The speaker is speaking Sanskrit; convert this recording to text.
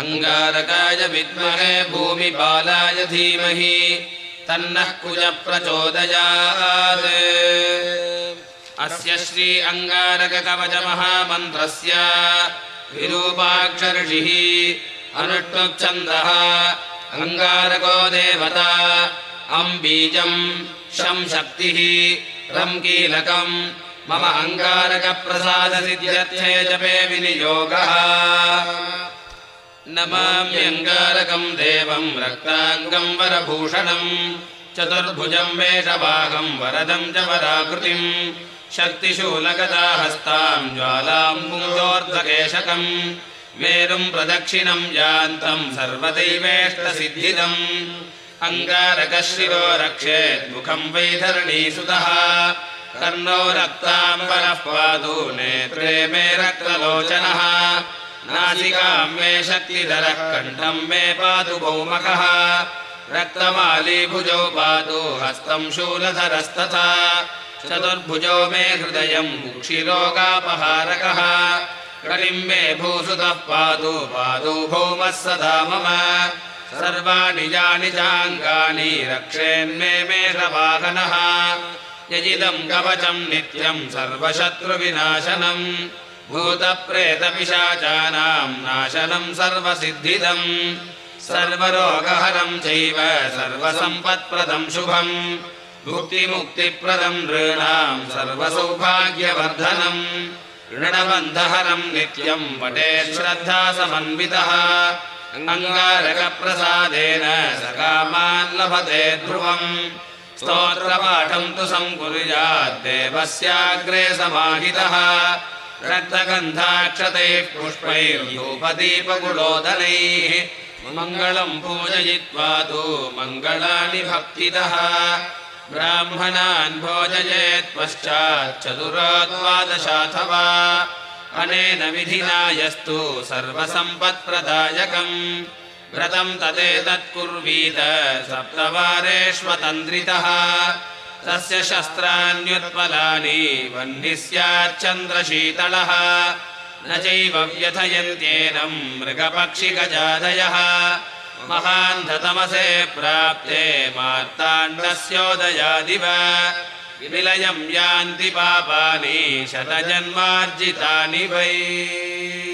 अङ्गारकाय विद्महे भूमिपालाय धीमहि तन्नः कुजप्रचोदयात् अस्य श्री अङ्गारककवचमहामन्त्रस्य विरूपाक्षर्षिः अनुष्टुप्छन्दः अङ्गारको देवता अम् बीजम् शम् शक्तिः रम् कीलकम् मम अङ्गारकप्रसादसिद्ध्यर्थे जपे विनियोगः। नमाम्यङ्गारकम् देवम् रक्ताङ्गम् वरभूषणम् चतुर्भुजम् वेषभागम् वरदम् च वराकृतिम् शक्तिशूलगता हस्ताम् ज्वालाम् पुङ्गोर्ध्वकेशकम् मेरुम् प्रदक्षिणम् यान्तम् सर्वदैवेष्टसिद्धिदम् अङ्गारकः शिरो रक्षेत् मुखम् वैधरणीसुतः कर्णो रक्ताम्बरः पादो नेत्रे मे रक्तलोचनः। नासिकाम् मे शक्तिधरः कण्ठम् मे पातु भौमकः। रक्तमाली भुजौ पातु हस्तम् शूलधरस्तथा। चतुर्भुजो मे हृदयम् मुक्षिरोगापहारकः कलिम् मे भूसुतः पातु पादौ भौमः सदा मम। सर्वाणि जानि चाङ्गानि रक्षेन्मे मेषवाहनः यजिदम् कवचम् नित्यम् सर्वशत्रुविनाशनम् भूतप्रेतपिशाचानाम् नाशनम् सर्वसिद्धिदम् सर्वरोगहरम् चैव सर्वसम्पत्प्रदम् शुभम् मुक्तिमुक्तिप्रदम् नृणाम् सर्वसौभाग्यवर्धनम् ऋणबन्धहरम् नित्यम् श्रद्धा समन्वितः अङ्गारकप्रसादेन सकामान् लभते ध्रुवम् स्तोत्रपाठम् तु सङ्कुर्याद्देवस्याग्रे समाहितः। रक्तगन्धाक्षतैः पुष्पैर्यूपदीपगुणोदनैः मङ्गलम् पूजयित्वा तु मङ्गलानि भक्तितः। ब्राह्मणान् भोजयेत् पश्चाच्चतुराद्वादशाथवा अनेन विधिना यस्तु सर्वसम्पत्प्रदायकम् व्रतम् तदेतत्कुर्वीत सप्तवारेष्वतन्द्रितः। तस्य शस्त्राण्युत्पलानि वह्निः स्याच्चन्द्रशीतलः न चैव व्यथयन्त्येनम् मृगपक्षिगजादयः। महान्धतमसे प्राप्ते मार्ताण्डस्योदयादिव। विलयम् यान्ति पापानि शतजन्मार्जितानि वै